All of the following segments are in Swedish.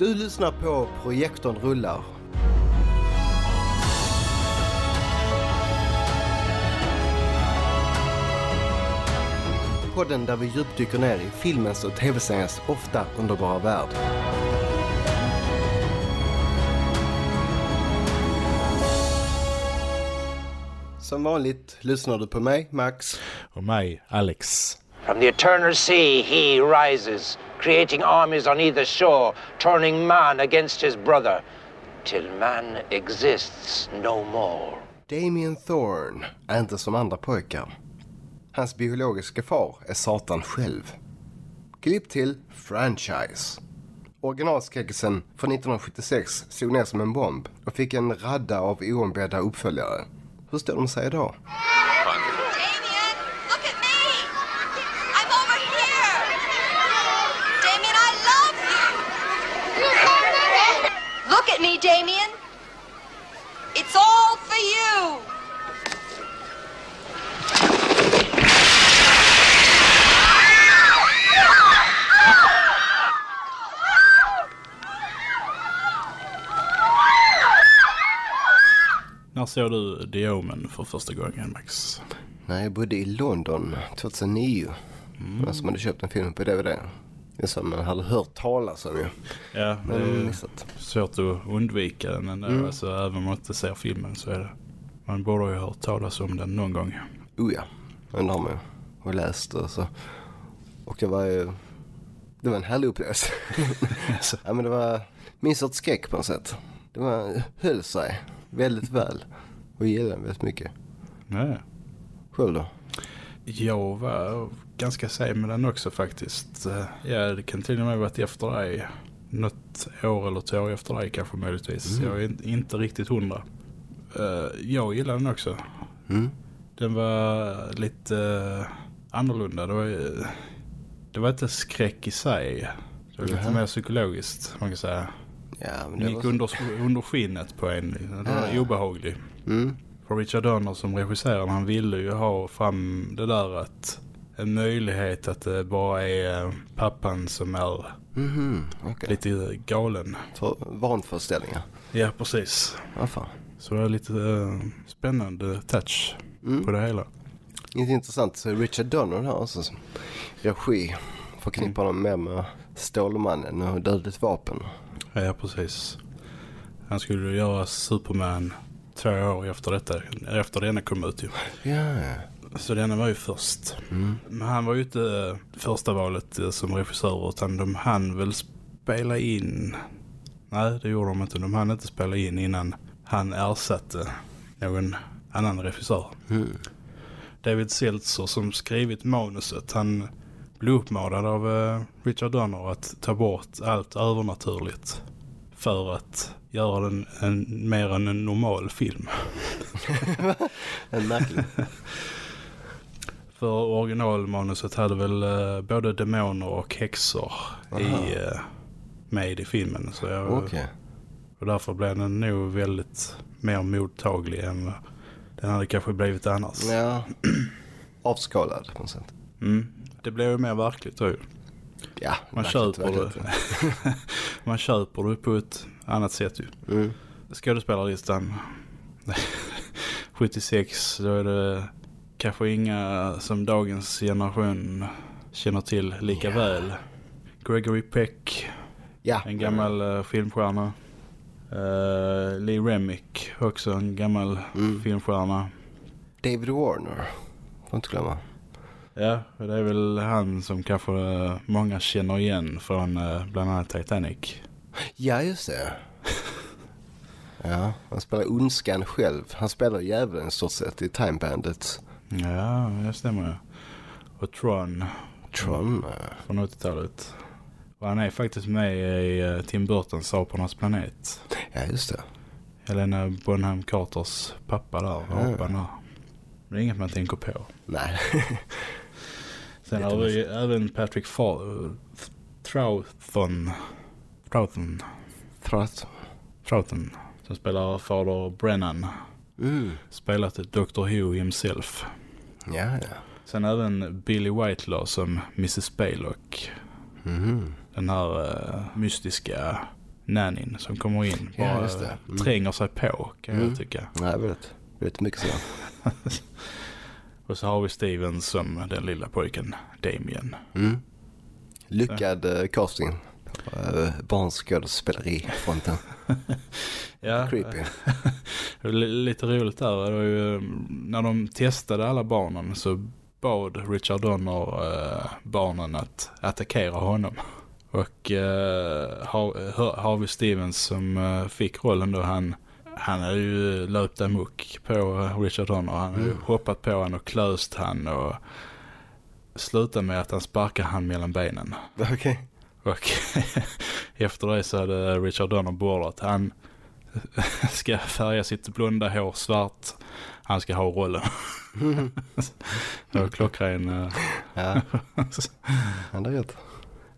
Du lyssnar på Projektorn rullar. Podden där vi djupdyker ner i filmens och tv-seriens ofta underbara värld. Som vanligt lyssnar du på mig, Max. Och mig, Alex. From the eternal sea he rises, creating armies on either shore, turning man against his brother, till man exists no more. Damien Thorne är inte som andra pojkar. Hans biologiska far är Satan själv. Klipp till Franchise. Originalskräckisen från 1976 slog ner som en bomb och fick en radda av oombedda uppföljare. Hur står de sig idag? Damien! It's all for you! När såg du The Omen för första gången, Max? Nej, jag bodde i London 2009. Mm. Alltså man hade köpt en film på DVD. Det som man hade hört talas om ju. Ja, det är missat. svårt att undvika den ändå. Mm. Alltså, även om man inte ser filmen så är det... Man borde ju ha hört talas om den någon gång. Oh ja, det har man ju. Och läst och så. Och det var ju... Det var en härlig upplevelse. ja men det var min sorts skräck på något sätt. Det var, höll sig väldigt väl. Och gillade den väldigt mycket. Ja. Själv då? Jag var ganska sen med den också faktiskt. Eh, Ja, det kan till och med varit efter dig. Något år eller två år efter dig kanske möjligtvis. Mm. Jag är in- inte riktigt hundra. Eh, Jag gillade den också. Mm. Den var lite eh, annorlunda. Det var, det var inte skräck i sig. Det var lite Jaha. mer psykologiskt, man kan säga. Ja men det gick var... under, under skinnet på en. Den var Ja. obehaglig. Mm. För Richard Donner som regisserade, han ville ju ha fram det där att en möjlighet att det bara är pappan som är Mhm, okej. lite galen. För vanföreställningar. Ja, precis. Ja fan. Så det är lite eh, spännande touch Mm. på det hela. Inte intressant. Richard Donner här som Regi. Förknippar honom mer med Stålmannen och Dödligt vapen. Ja, precis. Han skulle göra Superman två år efter detta, efter denna kom ut ju. Ja. Så denna var ju först. Mm. Men han var ju inte eh, första valet eh, som regissör utan de hann väl spela in. Nej, det gjorde de inte. De hann inte spela in innan han ersatte någon annan regissör. Mm. David Seltzer som skrivit manuset, han blev uppmanad av eh, Richard Donner att ta bort allt övernaturligt för att göra den en, mer än en normal film. En märklig. För originalmanuset hade väl eh, både demoner och häxor Aha. i, eh, med i filmen. Så jag, Okej. Och därför blev den nog väldigt mer mottaglig än den hade kanske blivit annars. Ja. Avskalad på något sätt. Mm. Det blev ju mer verkligt då ju. Ja, Man verkligt, köper, verkligt. det. Man köper det på ett annat sätt ju. Mm. Skådespelarlistan 76 då är det kanske inga som dagens generation känner till lika Ja. väl. Gregory Peck, Ja. en gammal uh, filmstjärna. Uh, Lee Remick, också en gammal Mm. filmstjärna. David Warner. Får inte glömma. Ja, det är väl han som kanske eh, många känner igen från bland annat Titanic. Ja, just det. Ja, han spelar ondskan själv. Han spelar djävulen stort sett i Time Bandit. Ja, det stämmer. Och Tron Tron. från 80-talet. Och han är faktiskt med i eh, Tim Burtons Apornas planet. Ja, just det. Helena Bonham Carters pappa där, Ja. apan där. Det är inget man tänker på. Nej. Sen har vi även Patrick Fa- Troughton. Troughton. Troughton. Som spelar fader Brennan. Mm. Spelat Dr. Who himself. Ja, ja. Sen även Billy Whitelaw som Mrs. Baylock. Mhm. Den här eh, mystiska nannyn som kommer in. Ja, Bara just det. Mm. tränger sig på kan jag Mm. tycka. Nej, väldigt, väldigt mycket sådär. Och så har vi Steven som den lilla pojken Damien. Mm. Lyckad uh, casting på uh, barnskådespelerifronten. Ja, Creepy. Lite roligt där. Det var ju, mm, när de testade alla barnen så bad Richard Donner eh, barnen att attackera honom. Och eh, Har- Har- Harvey Stevens som eh, fick rollen då, han, han hade ju löpt amok på eh, Richard Donner. Han hade ju Mm. hoppat på han och klöst han och slutade med att han sparkade han mellan benen. Okej. Och efter det så hade Richard Donner beordrat han ska färga sitt blonda hår svart. Han ska ha rollen. det var klockren. eh, Ja, det är rätt.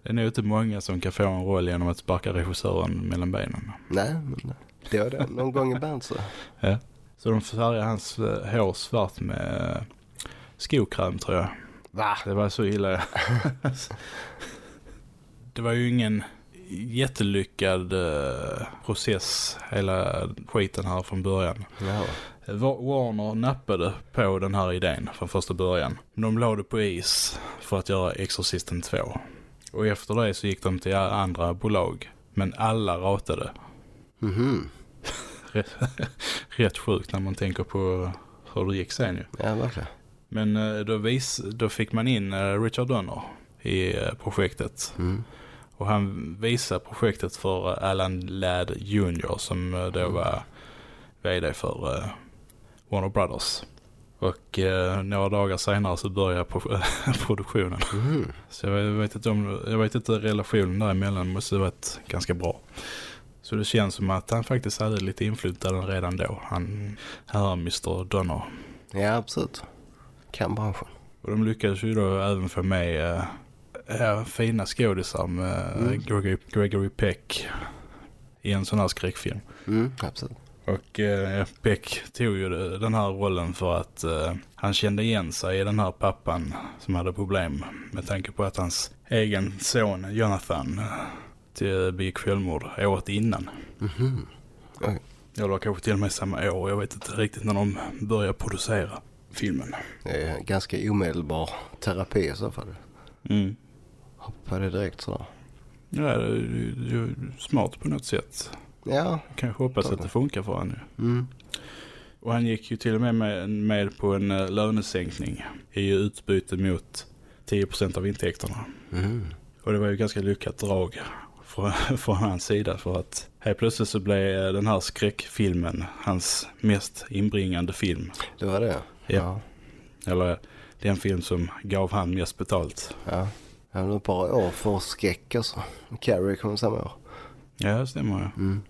Det är nog inte många som kan få en roll genom att sparka regissören mellan benen. Nej, men det var det. Någon gång ibland så. Ja. Så de färgade hans eh, hår svart med eh, skokräm tror jag. Va? Det var så illa. Det var ju ingen jättelyckad eh, process hela skiten här från början. Ja. Wa- Warner nappade på den här idén från första början. De la det på is för att göra Exorcisten 2. Och efter det så gick de till andra bolag. Men alla ratade. Mhm. Rätt, rätt sjukt när man tänker på hur det gick sen ju. Ja, verkligen. Men eh, då, vis, då fick man in eh, Richard Donner i projektet. Mm. Och han visade projektet för eh, Alan Ladd Jr. som eh, då var vd för eh, Warner Brothers. Och eh, några dagar senare så började pro- produktionen. Mhm. Så jag vet, inte om, jag vet inte relationen däremellan måste ha varit ganska bra. Så det känns som att han faktiskt hade lite inflytande redan då. Han, här Mr. Donner. Ja, absolut. Kan branschen. Och de lyckades ju då även få med äh, äh, fina skådisar med Mm. Gregory, Gregory Peck i en sån här skräckfilm. Mm, absolut. Och eh, Peck tog ju den här rollen för att eh, han kände igen sig i den här pappan som hade problem med tanke på att hans egen son Jonathan eh, till begick självmord året innan. Mhm. Oj. Eller kanske till och med samma år. Jag vet inte riktigt när de började producera filmen. Det är ganska omedelbar terapi i så fall. Mm. Hoppa det direkt sådär. Ja, det är ju- smart på något sätt. Ja. Kanske hoppas att det funkar för honom. Mm. Och han gick ju till och med med, med på en eh, lönesänkning i utbyte mot 10% av intäkterna. Mm. Och det var ju ganska lyckat drag från, från hans sida för att helt plötsligt så blev den här skräckfilmen hans mest inbringande film. Det var det? Ja. Eller den film som gav han mest betalt. Ja. Har nog ett par år för skräck alltså. Carrie kom samma år. Ja, det stämmer ju. Mm.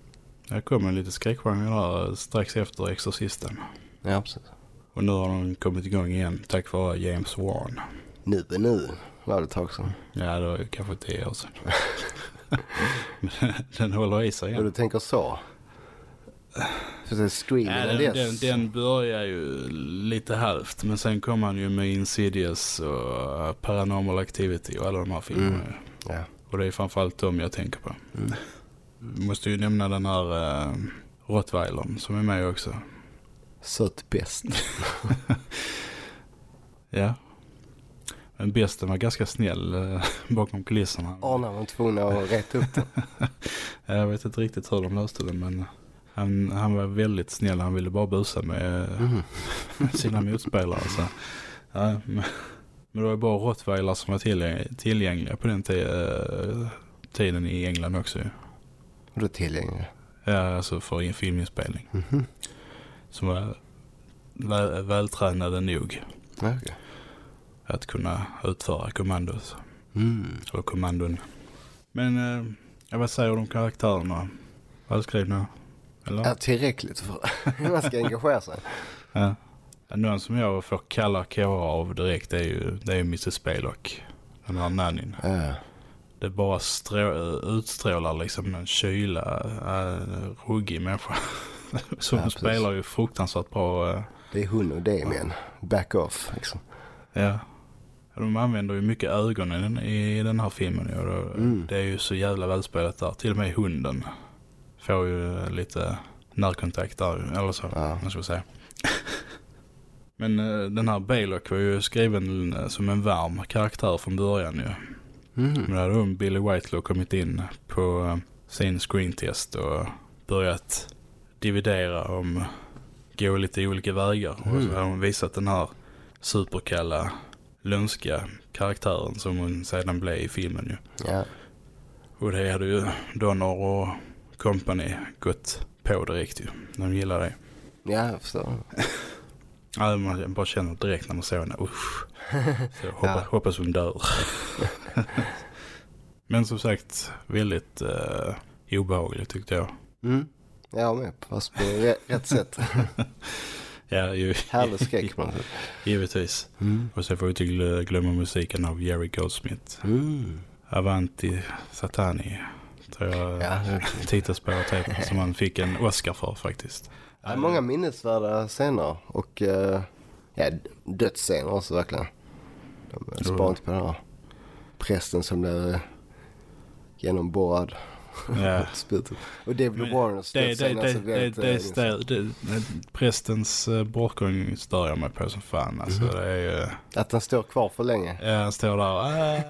Det kom en lite skräckgenre där eh, strax efter Exorcisten. Ja, absolut. Och nu har de kommit igång igen tack vare James Wan. Nu är nu var det ett tag sedan. Ja, det var kanske tio år sedan. Den håller i sig Och igen. du tänker så? Screaming Ja, den, den, den börjar ju lite halvt. Men sen kom han ju med Insidious och uh, Paranormal Activity och alla de här filmerna. Mm. Ja. Och det är framförallt dem jag tänker på. Mm. Måste ju nämna den här uh, Rottweilern som är med också. Sött bäst. Ja. Men bästen var ganska snäll uh, bakom kulisserna. Arne var tvungen att rätta upp det. Jag vet inte riktigt hur de löste det men han, han var väldigt snäll. Han ville bara busa med Mhm. sina motspelare. Så. Ja, men, men det var bara Rottweiler som var tillgäng- tillgängliga på den eh, tiden i England också. ju. Och då tillgänglig. Ja, alltså för en filminspelning. Mhm. Som var väl, vältränade nog okej. att kunna utföra kommandot. Mm. Eller kommandon. Men eh, vad säger du om karaktärerna? Välskrivna? Eller? Ja, tillräckligt för att man ska engagera sig. Ja. Någon som jag får kalla kårar av direkt är ju, det är ju Mrs. Spaylock. Den här nannyn. Ja. Det bara strå, utstrålar liksom en kyla, äh, ruggig människa. Så Ja, spelar ju fruktansvärt bra. Äh, Det är hon och Damien. Back off liksom. ja. De använder ju mycket ögonen i, den här filmen. Och då, Mm. Det är ju så jävla välspelat där. Till och med hunden får ju lite närkontakt där, eller så, Ja. man ska säga. Men eh, den här Baylock var ju skriven eh, som en varm karaktär från början ju. Mm. Men då hade hon, Billy Whitelaw, kommit in på eh, sin screentest och börjat dividera om gå lite olika vägar. Och så har hon visat den här superkalla, lömska karaktären som hon sedan blev i filmen ju. Ja. Och det hade ju Donner och company gått på direkt ju. De gillar det. ja, jag förstår. Ja, man bara känner direkt när man ser henne. Usch. Så hoppas, Ja. hoppas hon dör. Men som sagt, väldigt uh, obehagligt tyckte jag. Mm. Jag med, fast på rätt sätt. Ja, ju, Härlig skräck sätt. givetvis. Mm. Och så får vi inte glö- glömma musiken av Jerry Goldsmith. Mm. Avanti Satani. Tror jag Ja, det- titelspåret som han fick en Oscar för faktiskt. Ja, många minnesvärda scener och uh, ja, dödsscener också verkligen. De sparar inte på det här. Prästen som uh, genomborrad. Ja. Och David Warners Det, det, alltså det, det, det, det, det, prästens eh, bortgång stör jag mig på som fan. Alltså Mhm. det är ju... Att den står kvar för länge. Ja, han står där. "Ah."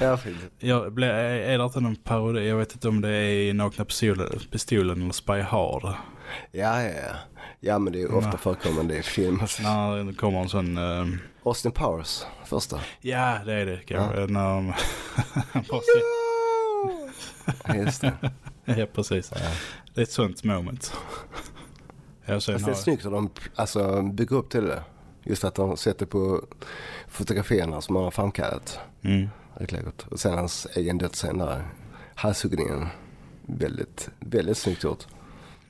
Ja, fint. Jag ble, är det inte någon parodi? Jag vet inte om det är Nakna pistolen, pistolen eller Spy Hard. Ja, ja, ja. Ja, men det är ofta Nej. förekommande i film. När det kommer en sån... eh, Austin Powers, första. ja, det är det kanske. När de... han bara Ja, just det. ja, precis. Det är ett sånt moment. Ja, sen Fast det är snyggt att de alltså, bygger upp till det. Just att de sätter på fotografierna som man har framkallat. mm. Och sen hans egen dödsscen där. Halshuggningen. Väldigt, väldigt snyggt gjort.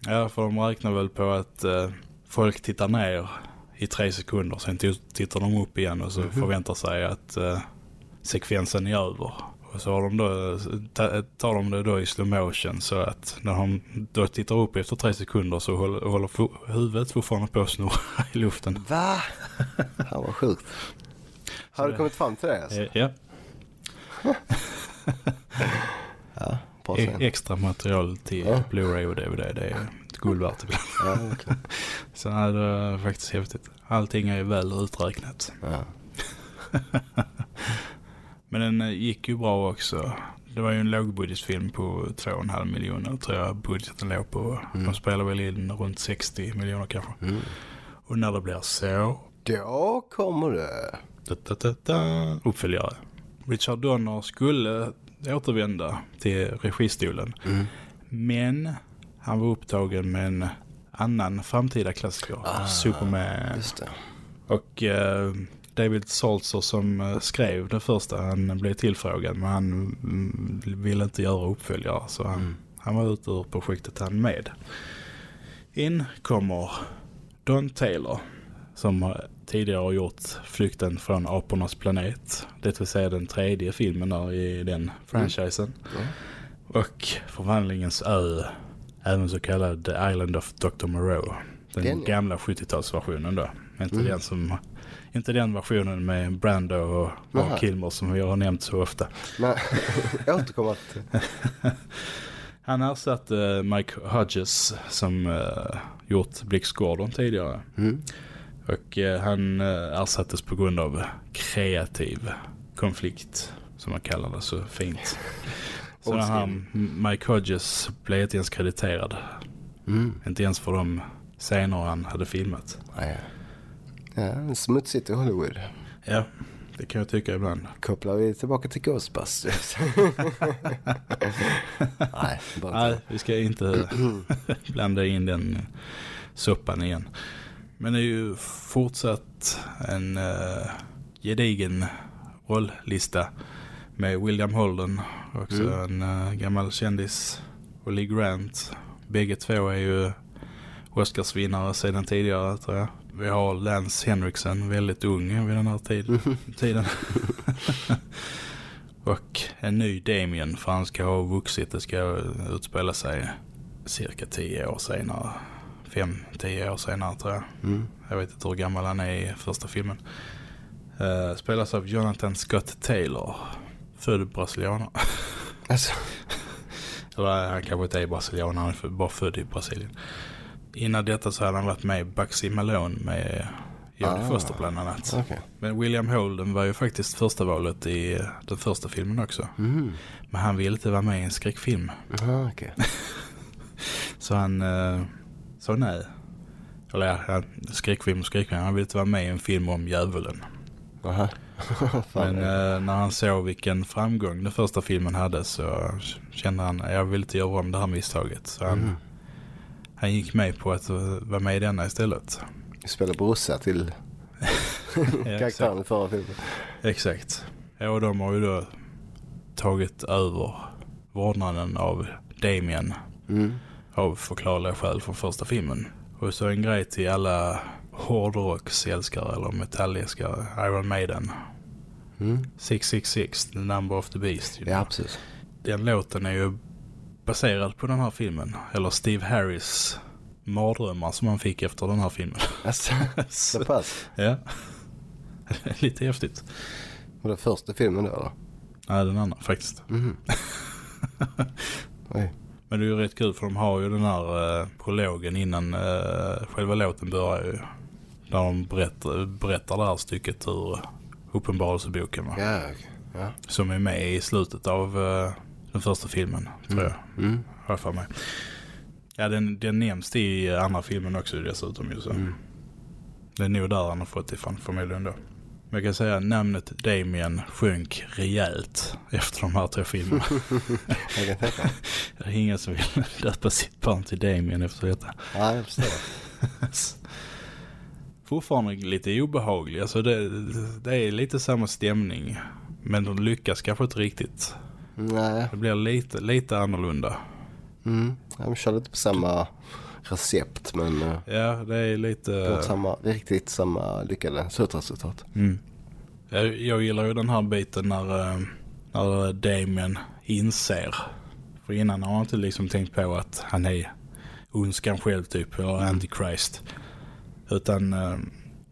Ja, för de räknar väl på att eh, folk tittar ner i tre sekunder. Sen tittar de upp igen och så förväntar sig att eh, sekvensen är över. Och så har de då, ta, tar de det då i slow motion så att när de då tittar upp efter tre sekunder så håller, håller huvudet fortfarande på att snurra i luften. Va? Han var sjukt. Har du kommit fram till det alltså? Eh, Ja, Ja, e- extra material till Ja. Blu-ray och DVD. Det är guld värt ibland. Ja, verkligen. Så nej, det är faktiskt häftigt. Allting är väl uträknat. Ja. Men den eh, gick ju bra också. Det var ju en lågbudgetfilm på 2,5 miljoner tror jag budgeten låg på. De spelar väl in runt 60 miljoner kanske. Mm. Och när det blir så, Då kommer det. da, da, da, da, uppföljare. Richard Donner skulle återvända till registolen. Mm. Men han var upptagen med en annan framtida klassiker. Ah, Superman. Just det. Och eh, David Salzer som eh, skrev det första, han blev tillfrågad men han mm, ville inte göra uppföljare så han, han var ute ur projektet han med. In kommer Don Taylor som tidigare har gjort Flykten från apornas planet. Det vill säga den tredje filmen där i den franchisen. Och Förvandlingens ö, även så kallad The Island of Dr. Moreau. Den, Den, ja. gamla 70-talsversionen då. Inte, Mm. den som, inte den versionen med Brando och. Mark Kilmer som vi har nämnt så ofta. Men återkomma till... Han ersatte Mike Hodges som uh, gjort Blix Gordon tidigare. Mm. Och eh, han uh, ersattes på grund av kreativ konflikt som man kallar det så fint. Så den här Mike Hodges blev inte ens krediterad. Mm. Inte ens för de scener han hade filmat. Ja, ja. Ja, smutsigt i Hollywood. Ja, det kan jag tycka ibland. Kopplar vi tillbaka till Ghostbusters. Nej, bara Nej, vi ska inte blanda in den soppan igen. Men det är ju fortsatt en uh, gedigen rolllista med William Holden, också en uh, gammal kändis, och Lee Grant. Bägge två är ju Oscarsvinnare sedan tidigare tror jag. Vi har Lance Henriksen, väldigt ung vid den här tid, tiden. Och en ny Damien för han ska ha vuxit. Det ska utspela sig cirka tio år senare. Fem, tio år senare tror jag. Mm. Jag vet inte hur gammal han är i första filmen. Uh, spelas av Jonathan Scott Taylor. Född brasilianer. Alltså, Eller han kanske inte är brasilian, han är bara född i Brasilien. Innan detta så hade han varit med i Bugsy Malone med Jodie Ah. Foster bland annat. Okej. Men William Holden var ju faktiskt första valet i den första filmen också. Mm. Men han ville inte vara med i en skräckfilm. Aha, okej. Så han eh, sa nej. Eller ja, skräckfilm och skräckfilm. Han ville inte vara med i en film om djävulen. Aha. Men eh, när han såg vilken framgång den första filmen hade så kände han jag vill inte göra om det här misstaget. Så han, Mm. Han gick med på att vara med i denna istället. Vi spelar brorsa till karaktären i förra filmen. Exakt. Ja, och de har ju då tagit över vårdnaden av Damien Mm. av förklarliga skäl från första filmen. Och så en grej till alla hårdrocksälskare eller metallälskare, Iron Maiden. Mm. 666, The Number of the Beast. know. Ja, precis. Den låten är ju baserad på den här filmen. Eller Steve Harris mardrömmar som han fick efter den här filmen. Alltså, så pass. ja. Lite häftigt. Var det första filmen då eller? Nej, den andra faktiskt. Oj. Men det är ju rätt kul för de har ju den här eh, prologen innan eh, själva låten börjar ju. Där de berättar, berättar det här stycket ur Uppenbarelseboken va? Ja, okej. Ja. Som är med i slutet av eh, den första filmen tror jag. Mm. Har jag för mig. Ja den, den nämns i andra filmen också dessutom ju så. Mm. Det är nog där han har fått ifrån förmodligen då. Men jag kan säga att namnet Damien sjönk rejält efter de här tre filmerna. Jag kan. Det är ingen som vill döpa sitt barn till Damien efter detta. Ja, jag förstår. Fortfarande lite obehaglig. Alltså det, det är lite samma stämning. Men de lyckas kanske inte riktigt. Nej. Det blir lite, lite annorlunda. Mm. De kör lite på samma recept men uh, Ja, det är lite... på samma, riktigt samma lyckade slutresultat. Mm. Jag, jag gillar ju den här biten när, eh, när Damien inser. För innan har han inte liksom tänkt på att han är ondskan själv typ, eller antichrist. Utan eh,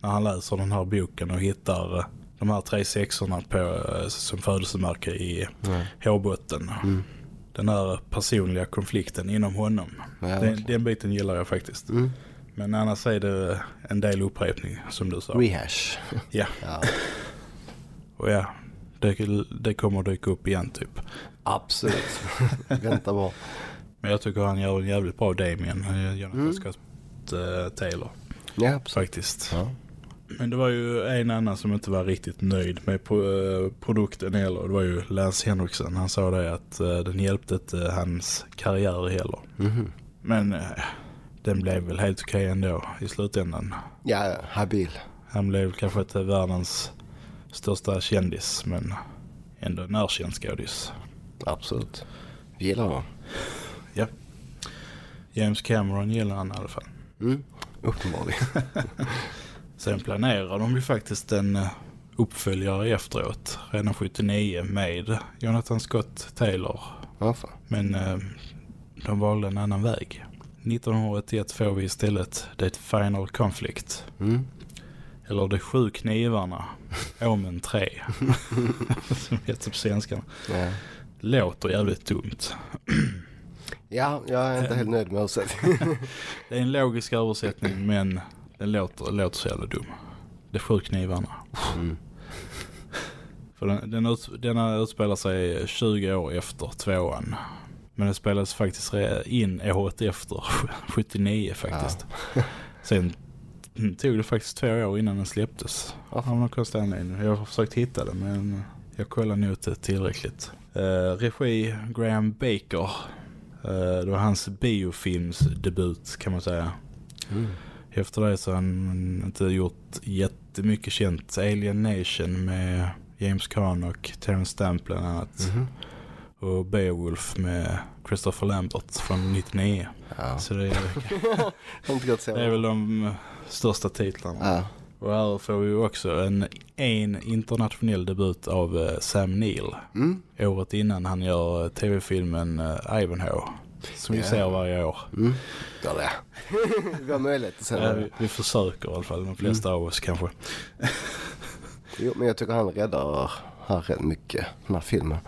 när han läser den här boken och hittar eh, de här tre sexorna på, eh, som födelsemärke i Nej. hårbotten. Mm. Den här personliga konflikten inom honom. Ja, den, den biten gillar jag faktiskt. Mm. Men annars är det en del upprepning som du sa. Rehash. Ja. Ja, Och ja, det, det kommer dyka upp igen typ. absolut. Vänta bara. Men jag tycker han gör en jävligt bra Damien. eh, Jonathan Mm. Scott eh, Taylor Ja, absolut. faktiskt. Ja. Men det var ju en annan som inte var riktigt nöjd med eh, produkten heller. Det var ju Lance Henriksen. Han sa det att eh, den hjälpte inte hans karriär heller. Mhm. Men eh, den blev väl helt okej ändå i slutändan. Ja, ja, habil. Han blev kanske inte världens största kändis men ändå en erkänd skådis. Absolut. Vi gillar honom. Ja. James Cameron gillar han i alla fall. Mm. Uppenbarligen. Sen planerar de ju faktiskt en eh, uppföljare efteråt. Redan 79 med Jonathan Scott Taylor. Fan. Men eh, de valde en annan väg. 1981 får vi istället The Final Conflict. Mm. Eller De sju knivarna. Omen 3. Som heter på svenska. Ja. Låter jävligt dumt. ja, jag är inte helt nöjd med översättningen. Det är en logisk översättning men den låter, låter så jävla dum. De sju knivarna. Mm. För den, den, ut, denna utspelar sig 20 år efter tvåan. Men den spelades faktiskt in året efter, 79 faktiskt. Sen tog det faktiskt två år innan den släpptes. Ja. Av någon konstig anledning. Jag har försökt hitta den men jag kollar nog inte tillräckligt. Uh, regi Graham Baker. Eh, det var hans biofilmsdebut kan man säga. Mm. Efter det så har han inte gjort jättemycket känt. Alien Nation med James Caan och Terence Stamp bland annat. Mhm. Och Beowulf med Christopher Lambert från 99. Ja. Så det är, det är väl de eh, största titlarna. Ja. Och här får vi också en, en internationell debut av eh, Sam Neill. Mm. Året innan han gör eh, tv-filmen Ivanhoe. Som vi Ja. ser varje år. Mm. Ja, det. Vi har möjlighet att se Ja, det. vi, vi försöker i alla fall, de flesta av oss kanske. Jo, men jag tycker han räddar här rätt mycket, den här filmen.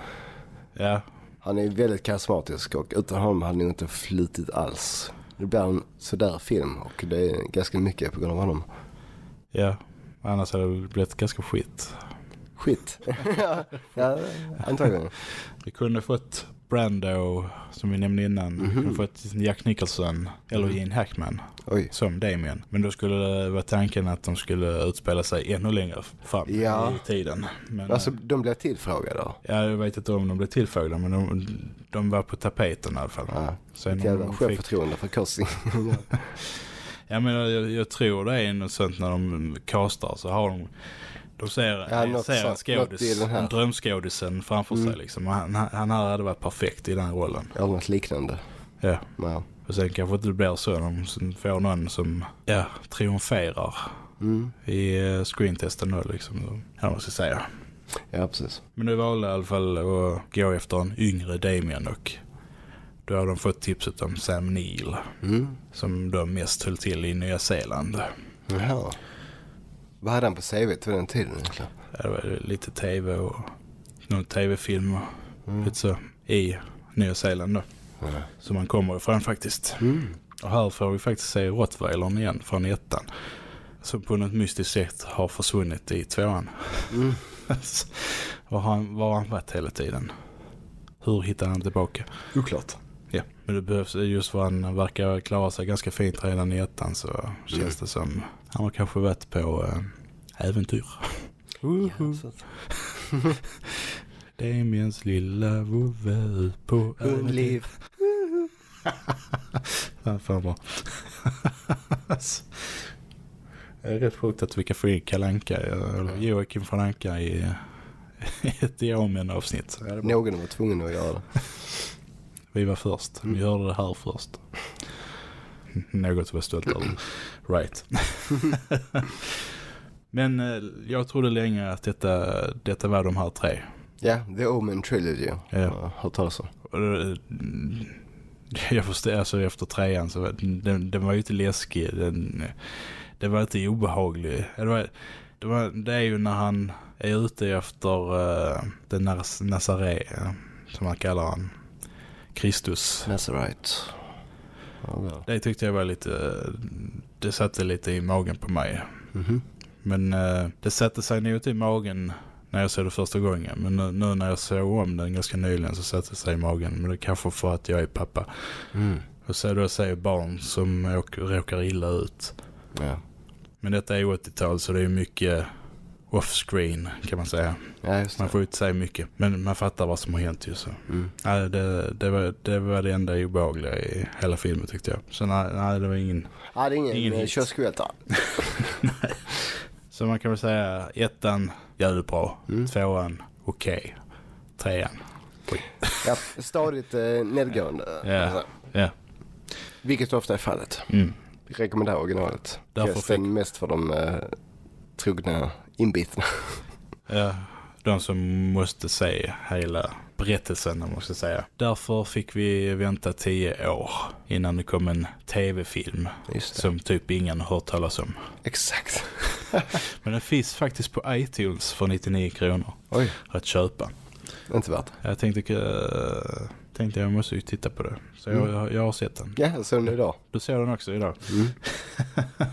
Ja, Han är väldigt karismatisk och utan honom hade det inte flutit alls. Det blir en sådär film och det är ganska mycket på grund av honom. Ja, annars hade det blivit ganska skit. Skit. ja, ja, antagligen. Vi kunde fått Brando, som vi nämnde innan. Vi kunde fått Jack Nicholson eller Gene Hackman Oj. som Damien. Men då skulle det vara tanken att de skulle utspela sig ännu längre fram Ja. i tiden. Men, Alltså eh, de blev tillfrågade då. ja, jag vet inte om de blev tillfrågade, men de, de var på tapeten i alla fall. Ja, Sen ett de jävla fick- självförtroende för Kosing. Ja, men jag, jag tror det är något sånt när de castar så har de de ser, Ja, ser en, skådis. Mm. en drömskådisen framför sig liksom. Och Han, han här hade varit perfekt i den rollen. Eller något liknande. Ja. Ja. Och sen kanske inte det blir så. De får någon som ja, triumferar Mm. i uh, screentesten då liksom. Ja, vad ska säga. ja, precis. Men nu valde i alla fall att gå efter en yngre Damien och då har de fått tipset om Sam Neill Mm. som de mest höll till i Nya Zeeland. Jaha. Vad hade han på CV till den tiden egentligen? Ja, Det var lite tv och någon tv-film och Mm. lite så i Nya Zeeland då. Ja. Så man kommer ifrån faktiskt. Mm. Och här får vi faktiskt se Rottweilern igen från ettan. Som på något mystiskt sätt har försvunnit i tvåan. Mm. var, har han, var han varit hela tiden? Hur hittar han tillbaka? Oklart. Men det behövs just för han verkar klara sig ganska fint redan i ettan så Mm. känns det som han har kanske varit på äh, äventyr. Så att- Damiens lilla vovve ut på. Ja, fan bra. Det är rätt sjukt att vi kan få in Kalanka eller Joakim von Anka i, ett Diamen-avsnitt. Någon var tvungen att göra det. Vi var först. Vi hörde det här först. Något att vara stolt över. Right. Men eh, jag trodde länge att detta, detta var de här tre. Ja, The Omen Trilogy. Ja. Jag har hört talas om. Det- Jag förstår, alltså efter trean så var den, den var ju inte läskig. Den, den var inte obehaglig. Det, var, det, var, det är ju när han är ute efter uh, den Nas Nazare, eh, som man kallar han. Kristus. Nazarite. Ja. Det tyckte jag var lite, det satte lite i magen på mig. Mhm. Men eh, det satte sig nog inte i magen när jag såg det första gången. Men nu, nu när jag såg om den ganska nyligen så satte det sig i magen. Men det kanske för att jag är pappa. Mm. Och så då ser barn som åker, råkar illa ut. Ja. Men detta är 80-tal så det är mycket off-screen kan man säga. ja, Man får inte säga mycket. Men man fattar vad som har hänt ju så. Mm. Nej, det, det, var, det var det enda obehagliga i hela filmen tyckte jag. Så nej, nej det var ingen... Ja, det är ingen, Ingen hit. kioskvältare. Så man kan väl säga ettan, jävligt bra. Mm. Tvåan, okej. Trean. Ja, stadigt eh, nedgående. Ja. Alltså, Ja. vilket ofta är fallet. Mm. Vi rekommenderar originalet. Därför Förresten mest för de eh, trogna inbitna. Ja, de som måste se hela berättelsen ska säga. Därför fick vi vänta tio år innan det kom en tv-film som typ ingen har hört talas om. Exakt. Men den finns faktiskt på iTunes för 99 kronor Oj, att köpa. inte värt. Jag tänkte, uh, tänkte jag måste ju titta på det. Så jag, Mm. jag, jag har sett den. Ja, jag såg den idag. Du såg den också idag. Mm.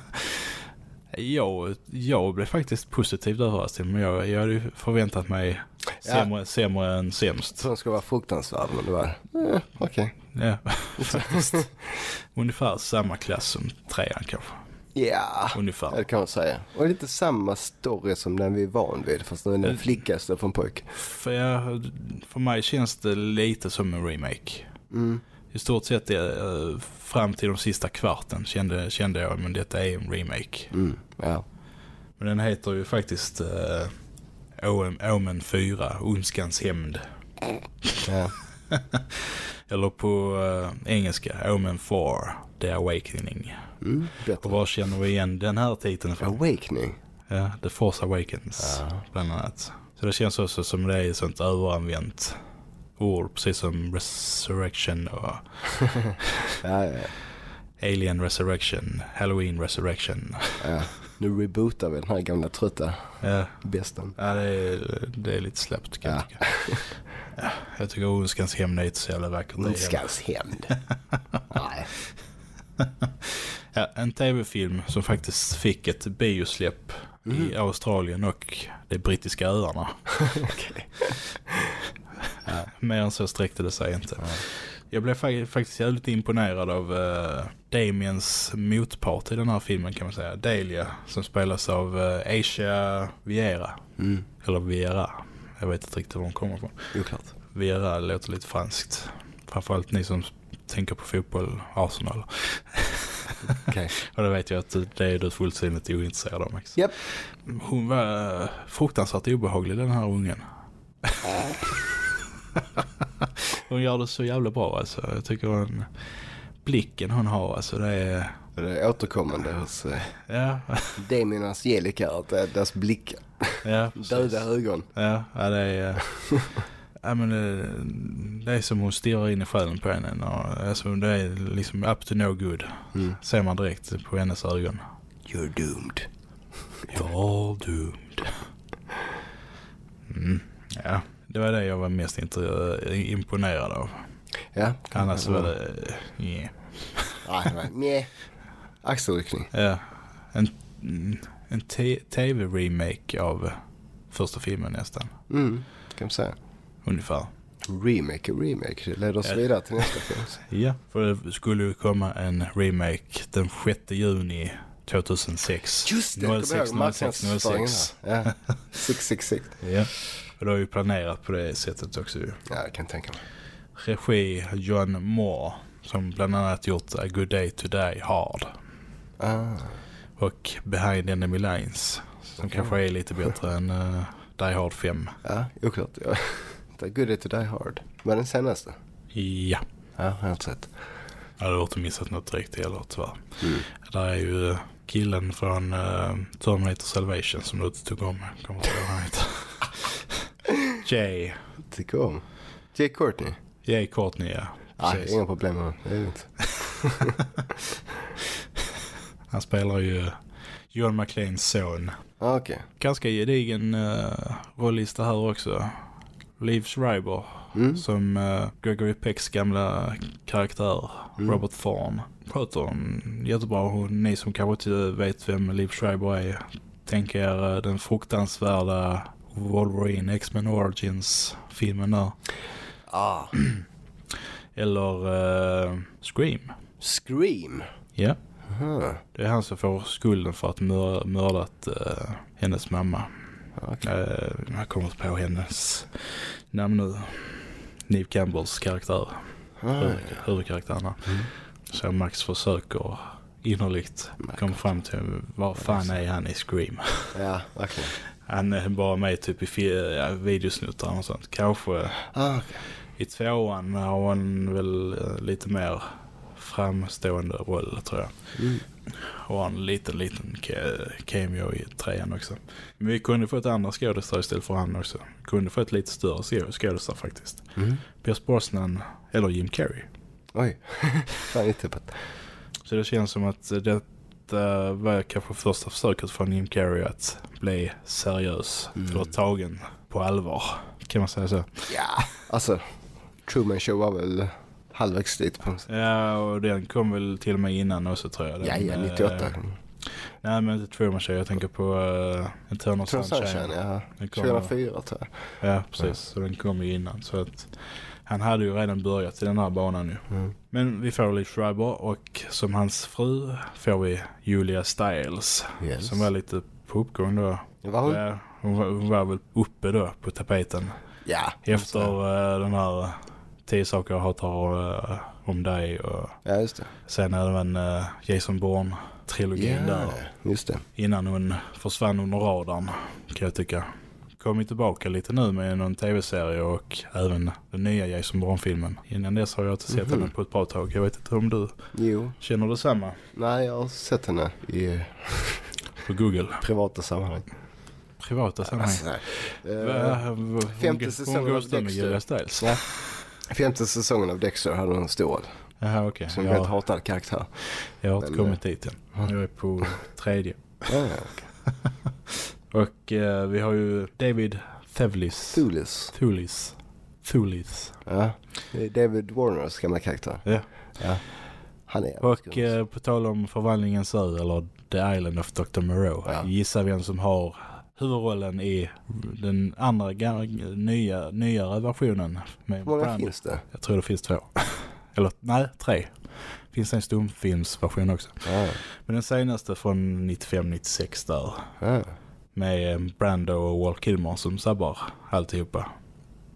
Jag, jag blev faktiskt positivt överraskad men jag, jag hade ju förväntat mig Ja. sämre, sämre än sämst. Så den ska vara fruktansvärd, men det var... Eh, Okej. Ja, faktiskt. Ungefär samma klass som trean kanske. Ja, Ungefär. det kan man säga. Och lite samma story som den vi är van vid. Fast nu är en Mm. flicka istället för en pojk. För, jag, för mig känns det lite som en remake. Mm. I stort sett eh, fram till de sista kvarten kände, kände jag men detta är en remake. Mm. Ja. Men den heter ju faktiskt uh, Omen, Omen 4, Ondskans hämnd. ja. Eller på eh, engelska, Omen 4, The Awakening. Mm. Och var känner vi igen den här titeln från? Awakening. Ja, The Force Awakens Ja. bland annat. Så det känns också som det är sånt överanvänt ord, precis som Resurrection och Ja, ja, Alien Resurrection, Halloween Resurrection. ja. Nu rebootar vi den här gamla trötta Ja, besten. ja det, är, det är lite släppt kan jag Ja. tycka. Ja, jag tycker Ondskans hämnd är inte så jävla vackert. Ondskans hämnd. Nej. Ja, en tv-film som faktiskt fick ett biosläpp i Australien och de brittiska öarna. Okej. Mer än så sträckte det sig inte. Jag blev fa- faktiskt jävligt imponerad av uh, Damiens motpart i den här filmen kan man säga. Delia, som spelas av uh, Asia Viera. Mm. Eller Viera. Jag vet inte riktigt var hon kommer ifrån. Oklart. Viera låter lite franskt. Framförallt ni som tänker på fotboll, Arsenal. Okej. Och det vet jag att det är du fullständigt ointresserad av Max. Japp. Hon var eh, fruktansvärt obehaglig den här ungen. hon gör det så jävla bra alltså. Jag tycker hon, blicken hon har alltså det är, Det är återkommande hos eh, ja, Damien och Angelica att det är deras blickar. ja. Döda ögon. Ja, ja det är, eh, ja men det, det är som hon stirrar in i själen på henne. Och, alltså det är liksom up to no good. Mm. Ser man direkt på hennes ögon. You're doomed. You're doomed. Mm, ja, det var det jag var mest inte, imponerad av. Ja. Annars var det. Nej, var mjä. Axelryckning. ja, en, mm, en tv-remake av första filmen nästan, Mm, kan man säga. ungefär. Remake och remake. Det leder oss Ja. vidare till nästa film. Ja, för det skulle ju komma en remake den 6 juni 2006. Just det, jag kommer 06, ihåg marknadsföringen 06. här. Ja. 666. Ja, och det har ju planerat på det sättet också ju. Ja, jag kan tänka mig. Regi John Moore som bland annat gjort A Good Day to Die Hard Ah. och Behind Enemy Lines som kanske är lite bättre än uh, Die Hard 5. Ja, oklart. Ja. Är Good Day to Die Hard. Var den senaste? Ja, Ja, jag har inte sett. jag hade inte missat något direkt heller tyvärr. Mm. Där är ju killen från uh, Terminator Salvation som du inte tog om. Kommer inte ihåg han heter. Jay. Tycker om. Jake Courtney. Jay Courtney, ja. Nej, Precis. inga problem med det. Är lugnt. Han spelar ju John McClanes son. Ah, Okej. Ganska gedigen uh, rollista här också. Liv Schreiber Mm. som uh, Gregory Pecks gamla karaktär Mm. Robert Thorne. Sköter hon jättebra. Hon, ni som kanske inte vet vem Liv Schreiber är. Tänk er uh, den fruktansvärda Wolverine X-Men Origins filmen där. Ah. Eller uh, Scream. Scream. Ja. Aha. Det är han som får skulden för att mör mördat uh, hennes mamma. Okej. Uh, jag kommer på hennes namn nu. Neve Campbells karaktär. Ah, huvud- huvudkaraktären. här. Mm. Så Max försöker innerligt komma fram till vad fan är han i Scream. Ja, verkligen. Han är bara med typ i ja, videosnuttar och sånt. Kanske Ah, okej. i tvåan har han väl eh, lite mer framstående roll tror jag. Mm. Och en liten, liten ca- cameo i trean också. Men vi kunde fått andra skådespelare istället för han också. Kunde fått lite större skå- skådespelare faktiskt. Mm. Pierce Brosnan eller Jim Carrey. Oj. Fan, inte tippat. Så det känns som att detta var kanske första försöket från Jim Carrey att bli seriös. Mm. Eller tagen på allvar. Kan man säga så? Ja. Alltså, Truman Show var väl halvvägs dit på något sätt. Ja, och den kom väl till och med innan också tror jag. Den, Ja, ja, eh, 98. nej, men inte Truman Show. Jag tänker på uh, Eternal Tror Sunshine. Sunshine, ja. Den kom- 2004 tror jag. Ja, precis. Så den kom ju innan. Så att han hade ju redan börjat i den här banan nu. Mm. Men vi får Liv Schreiber och som hans fru får vi Julia Stiles. Yes. Som var lite på uppgång då. Var hon? Ja, hon, var, hon var väl uppe då på tapeten. Ja. Efter eh, den här 10 saker jag hatar uh, om dig och Ja, just det. sen även uh, Jason Bourne-trilogin Ja, där. just det. Innan hon försvann under radarn kan jag tycka. Kommer tillbaka lite nu med någon tv-serie och även den nya Jason Bourne-filmen. Innan dess har jag inte sett Mhm. henne på ett bra tag. Jag vet inte om du Jo. känner detsamma Nej, jag har sett henne i eh, på Google. privata sammanhang. Privata sammanhang. Alltså, eh, va- femte säsongen av Dexter. Femte säsongen av Dexter hade hon en stor. Jaha, okej. Som en Jag, hatad karaktär. jag har inte men, kommit dit än. Jag är på tredje. Ja, Och eh, vi har ju David Thewlis. Thulis. Thulis. Thulis. Ja. David Warners gamla karaktär. Ja. Ja. Han är Och eh, på tal om förvandlingens ö, eller The Island of Dr. Moreau. Ja. Gissa vem som har huvudrollen i den andra nya, nyare versionen. Med Hur många finns det? Jag tror det finns två. eller nej, tre. Finns det en stumfilmsversion också. Ja. Men den senaste från 95-96 där. Ja. Med eh, Brando och Walt Kilmer som sabbar alltihopa.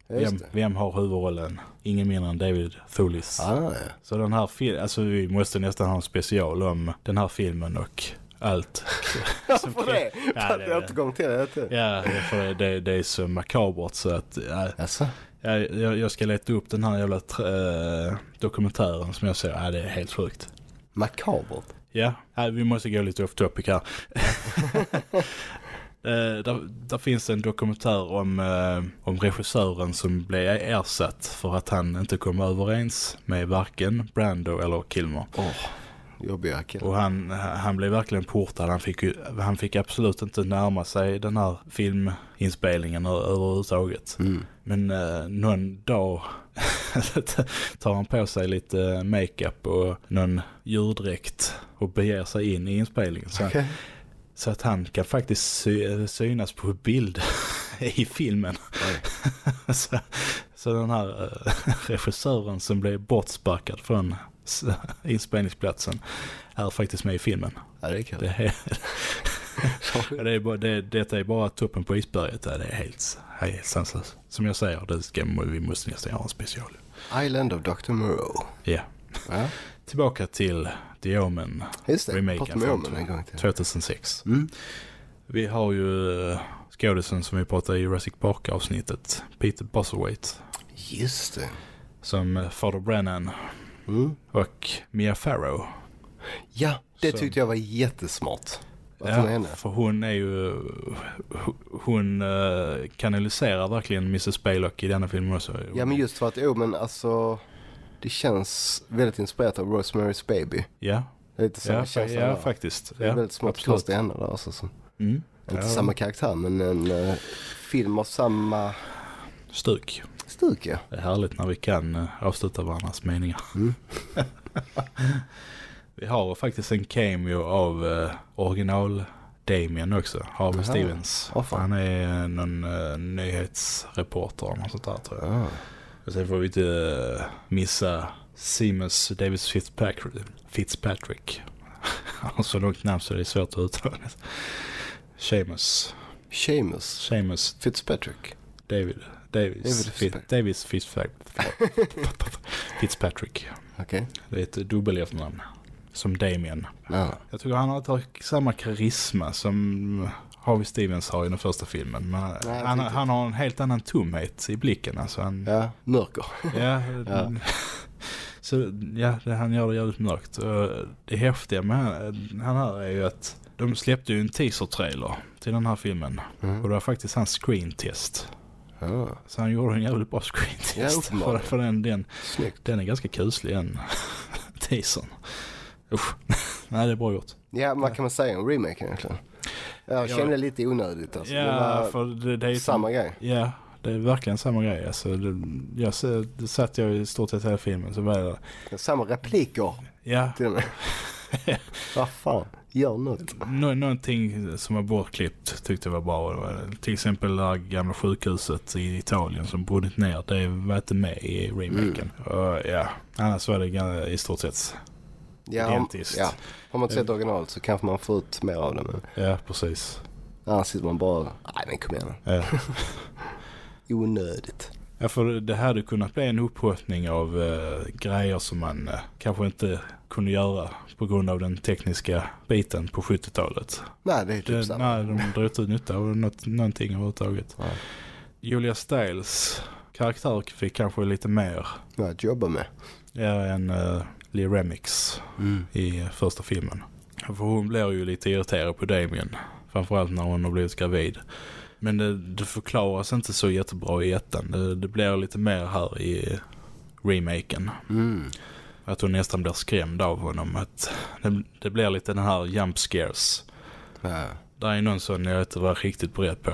Ja, Vem, vem har huvudrollen? Ingen mindre än David Thulis. Ah, ja. Så den här filmen, alltså vi måste nästan ha en special om den här filmen och allt. För det? Ja, För att jag återkom till det. Ja, för det, det, är så makabert så att ja, Alltså? jag, jag jag ska leta upp den här jävla äh, dokumentären som jag ser. Ja, det är helt sjukt. Makabert. Ja, ja, vi måste gå lite off topic här. Eh, där, där finns en dokumentär om, eh, om regissören som blev ersatt för att han inte kom överens med varken Brando eller Kilmer. Åh, jobbiga killar. Och han, han blev verkligen portad. Han fick, ju, han fick absolut inte närma sig den här filminspelningen överhuvudtaget. Mm. Men eh, någon dag tar han på sig lite makeup och någon djurdräkt och beger sig in i inspelningen. Så, Okej. Så att han kan faktiskt sy, synas på bild i filmen. så, så den här eh, regissören som blev bortsparkad från inspelningsplatsen är faktiskt med i filmen. Ja, det är kul. Det är, det är bara, det, detta är bara toppen på isberget. Det är helt, helt sanslöst. Som jag säger, det ska, vi måste nästan göra en special. Island of Dr. Moreau. Ja. Ja, Tillbaka till The Omen just det. Om den en gång till. 2006. Mm. Vi har ju eh, skådisen som vi pratade i Jurassic Park avsnittet, Peter Bosselwaite, Just det. som eh, Father Brennan Mm. och Mia Farrow. Ja, det Så- tyckte jag var jättesmart. Ja, för hon är ju hon uh, kanaliserar verkligen Mrs. Spaylock i denna filmen också. Ja, men just för att, oh, men alltså, det känns väldigt inspirerat av Rosemary's Baby. Ja, Det är lite samma ja, känsla ja där. faktiskt. Det är ja, väldigt smart kast i henne där alltså. Mm. inte Ja, samma karaktär men en uh, film av samma Stuk. stuk ja. Det är härligt när vi kan uh, avsluta varandras meningar. Mm. vi har faktiskt en cameo av uh, original Damien också, Harvey Aha. Stevens. Fan. Han är någon uh, nyhetsreporter eller något sånt där tror jag. Ah. Och sen får vi inte eh, missa Seamus Davis Fitzpatrick. Fitzpatrick. Han så långt namn så det är svårt att uttala. Seamus. Seamus Seamus Fitzpatrick. David. Davis, David Fi- Fitzpatrick. Davis Fitzpatrick. Fitzpatrick. Okej. Det är ett dubbel efternamn. Som Damien. Ja. Jag tycker han har samma karisma som Harvey Stevens har i den första filmen. Men jag han, han har en helt annan tomhet i blicken. Alltså han, ja, mörker. Ja, Ja. så ja, det, han gör det jävligt mörkt. Det häftiga med han, här är ju att de släppte ju en teaser-trailer till den här filmen. Mm. Och det var faktiskt hans screen-test. Ja, Så han gjorde en jävligt bra Ja, screen-test. för, uppenbarligen. för den, den, snyggt. den är ganska kuslig, den teasern. Usch. Nej, det är bra gjort. Ja, vad kan man säga om remaken egentligen? Jag Ja. kände lite onödigt alltså. det Ja, var för det, det är samma grej. Ja, det är verkligen samma grej. Alltså, det, jag, det satt jag i stort sett hela filmen så var det, Samma repliker ja, till och med. Vad fan, gör något. Nå någonting som var bortklippt tyckte jag var bra. Det var Till exempel det gamla sjukhuset i Italien som brunnit ner. Det var inte med i remaken. Och, ja, annars var det i stort sett. Ja, om, Identiskt. ja. Har man inte sett originalet så kanske man får ut mer av det. Men Ja, precis. annars sitter man bara, nej men kom igen Ja. Onödigt. Ja, för det hade kunnat bli en upphottning av eh, grejer som man eh, kanske inte kunde göra på grund av den tekniska biten på 70-talet. Nej, det är typ Det, samma. nej, de drog inte nytta av något, någonting överhuvudtaget. Nej. Julia Stiles karaktär fick kanske lite mer Ja, att jobba med. ja, än uh, Lee Remix Mm. i första filmen. För hon blir ju lite irriterad på Damien. Framförallt när hon har blivit gravid. Men det, det förklaras inte så jättebra i ettan. Det, det blir lite mer här i remaken. Mm. att hon nästan blir skrämd av honom. Att det, det blir lite den här jump scares. Ja. Det är någon sån jag inte var riktigt beredd på.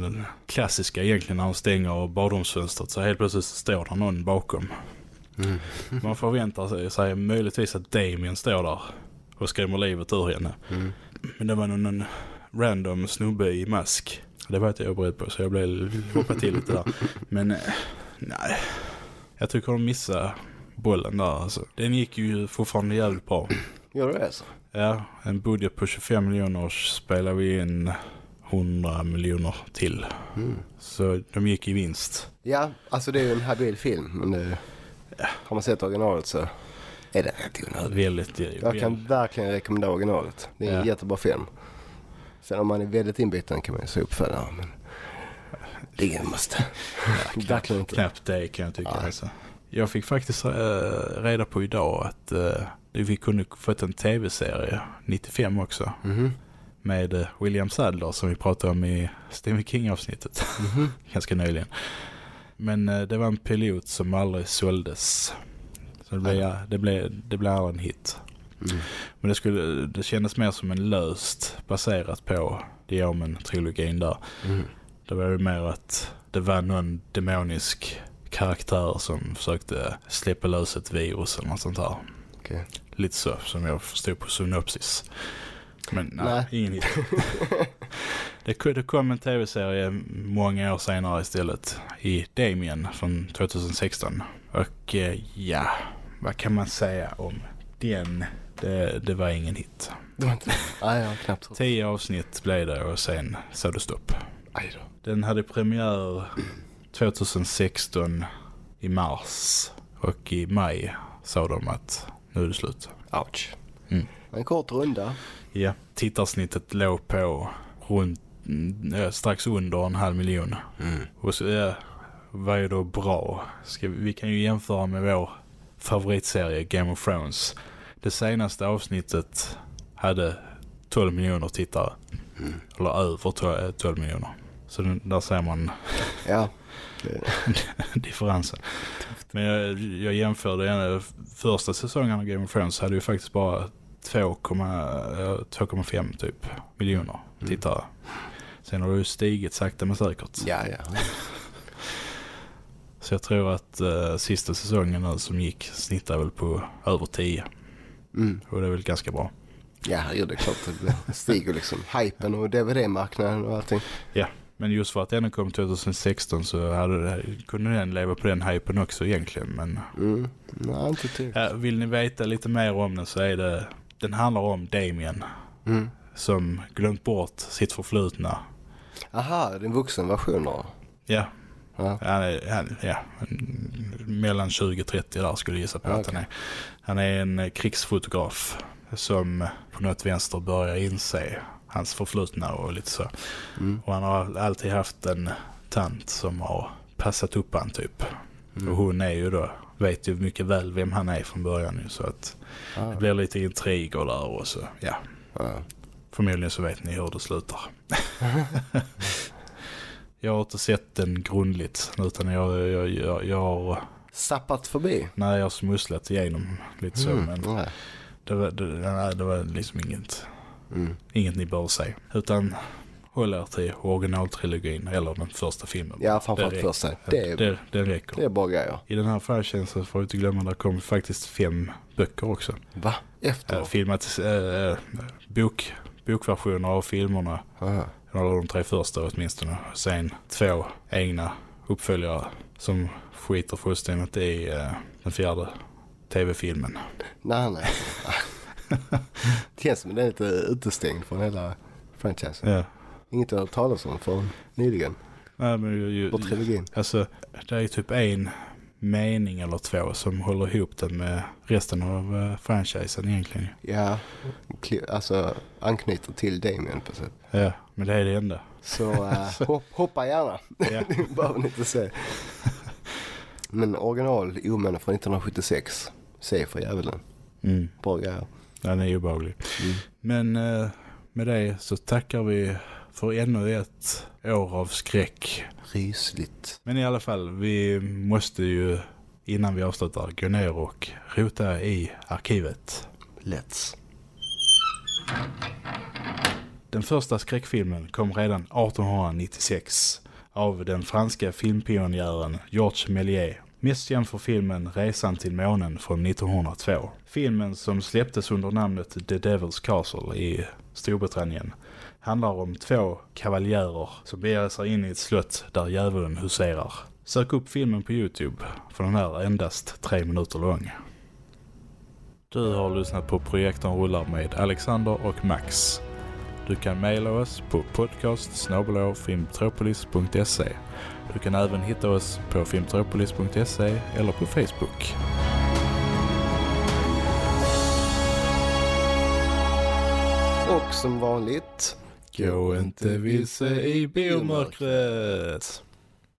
Den klassiska egentligen när hon stänger badrumsfönstret så helt plötsligt står det någon bakom. Mm. Man förväntar sig, sig möjligtvis att Damien står där och skrämmer livet ur henne. Mm. Men det var någon, random snubbe i mask. Det var inte jag beredd på så jag blev hoppade till lite där. Men eh, nej, jag tycker de missade bollen där. Alltså. Den gick ju fortfarande jävligt bra. Gör det så? Ja, en budget på 25 miljoner spelar vi in 100 miljoner till. Mm. Så de gick i vinst. Ja, alltså det är ju en habil film. Men det, har man sett originalet så är det rätt onödigt. Väldigt, Jag kan verkligen rekommendera originalet. Det är en Ja. jättebra film. Sen om man är väldigt inbiten kan man ju se uppföljare. Men det är måste. verkligen inte. knappt det kan jag tycka. Nej. Alltså. Jag fick faktiskt eh, reda på idag att eh, vi kunde fått en tv-serie 95 också. Mhm. med eh, William Sadler som vi pratade om i Stephen King-avsnittet Mhm. ganska nyligen. Men eh, det var en pilot som aldrig såldes. Så det blev, det blev, det blev aldrig en hit. Mm. Men det, skulle, det kändes mer som en löst baserat på Diamen-trilogin där. Mm. Det var ju mer att det var någon demonisk karaktär som försökte släppa lös ett virus eller något sånt här. Okej. Lite så som jag förstod på synopsis. Men nej, Nej. ingen hit. det, ko- det kom en tv-serie många år senare istället i Damien från 2016. Och eh, ja, vad kan man säga om den? Det, det var ingen hit. Det var inte Nej, jag knappt. Tio avsnitt blev det och sen så det stopp. Aj då. Den hade premiär 2016 i mars och i maj sa de att nu är det slut. Ouch. Mm. En kort runda. Ja, tittarsnittet låg på runt mm, ja, strax under en halv miljon. Mm. Och så ja, vad är då bra? Ska vi, vi kan ju jämföra med vår favoritserie Game of Thrones. Det senaste avsnittet hade 12 miljoner tittare. Mm. Eller över 12, 12 miljoner. Så där ser man Ja. Differensen. Men jag, jag jämförde gärna första säsongen av Game of Thrones hade ju faktiskt bara 2,5 eh, 2,5 typ miljoner tittare. Sen har det ju stigit sakta men säkert. ja, ja. Så jag tror att eh, sista säsongen nu som gick snittar väl på över 10. Mm. Och det är väl ganska bra. Ja, det är klart att det stiger liksom. Hypen och DVD-marknaden och allting. Ja, men just för att den kom 2016 så hade, det- kunde den leva på den hypen också egentligen. Men Mm. Nej, inte ja, vill ni veta lite mer om den så är det, den handlar om Damien. Mm. som glömt bort sitt förflutna. Aha, det är en vuxen version då. Ja, Ja. han är, han, ja mellan 20-30 där skulle jag gissa på Ja, att han är. Han är en eh, krigsfotograf som på något vänster börjar inse hans förflutna och lite så. Mm. Och han har alltid haft en tant som har passat upp han typ. Mm. Och hon är ju då, vet ju mycket väl vem han är från början så att Ah. det blir lite intriger där och så, ja. Ja. Förmodligen så vet ni hur det slutar. jag har inte sett den grundligt utan jag, jag, jag, jag har, Sappat förbi. när jag har smusslat igenom lite så. Mm. Men Nej. det, var, det, nej, det var liksom inget, Mm. inget ni bör se. Utan håll er till originaltrilogin eller den första filmen. Ja, framförallt Det första. Det är, Det, det räcker. det är bra grejer. I den här franchisen får vi inte glömma, där kom faktiskt fem böcker också. Va? Efter? Äh, filmat, äh, bok, bokversioner av filmerna. Aha. Eller de tre första åtminstone. Sen två egna uppföljare som skiter fullständigt i eh, den fjärde tv-filmen. Nej, nej. det känns som den är lite utestängd från hela franchisen. Ja. Inget jag har hört talas om från nyligen. Nej, men ju, ju, Och trilogin. alltså, det är typ en mening eller två som håller ihop den med resten av eh, franchisen egentligen. Ja, alltså anknyter till Damien på sätt. Ja, men det är det enda. Så eh, hopp, hoppa gärna. Ja. det behöver ni inte se. Men original Omännen från 1976. Se för djävulen. Mm. Bra grejer. Den är obehaglig. Mm. Men eh, med det så tackar vi för ännu ett år av skräck. Rysligt. Men i alla fall, vi måste ju innan vi avslutar gå ner och rota i arkivet. Let's. Den första skräckfilmen kom redan 1896 av den franska filmpionjären Georges Méliès. Mest känd för filmen Resan till månen från 1902. Filmen som släpptes under namnet The Devil's Castle i Storbritannien handlar om två kavaljärer som beger sig in i ett slott där djävulen huserar. Sök upp filmen på Youtube för den är endast tre minuter lång. Du har lyssnat på Projektorn rullar med Alexander och Max. Du kan mejla oss på podcast filmtropolis.se. Du kan även hitta oss på filmtropolis.se eller på Facebook. Och som vanligt, Gå inte vilse i biomörkret!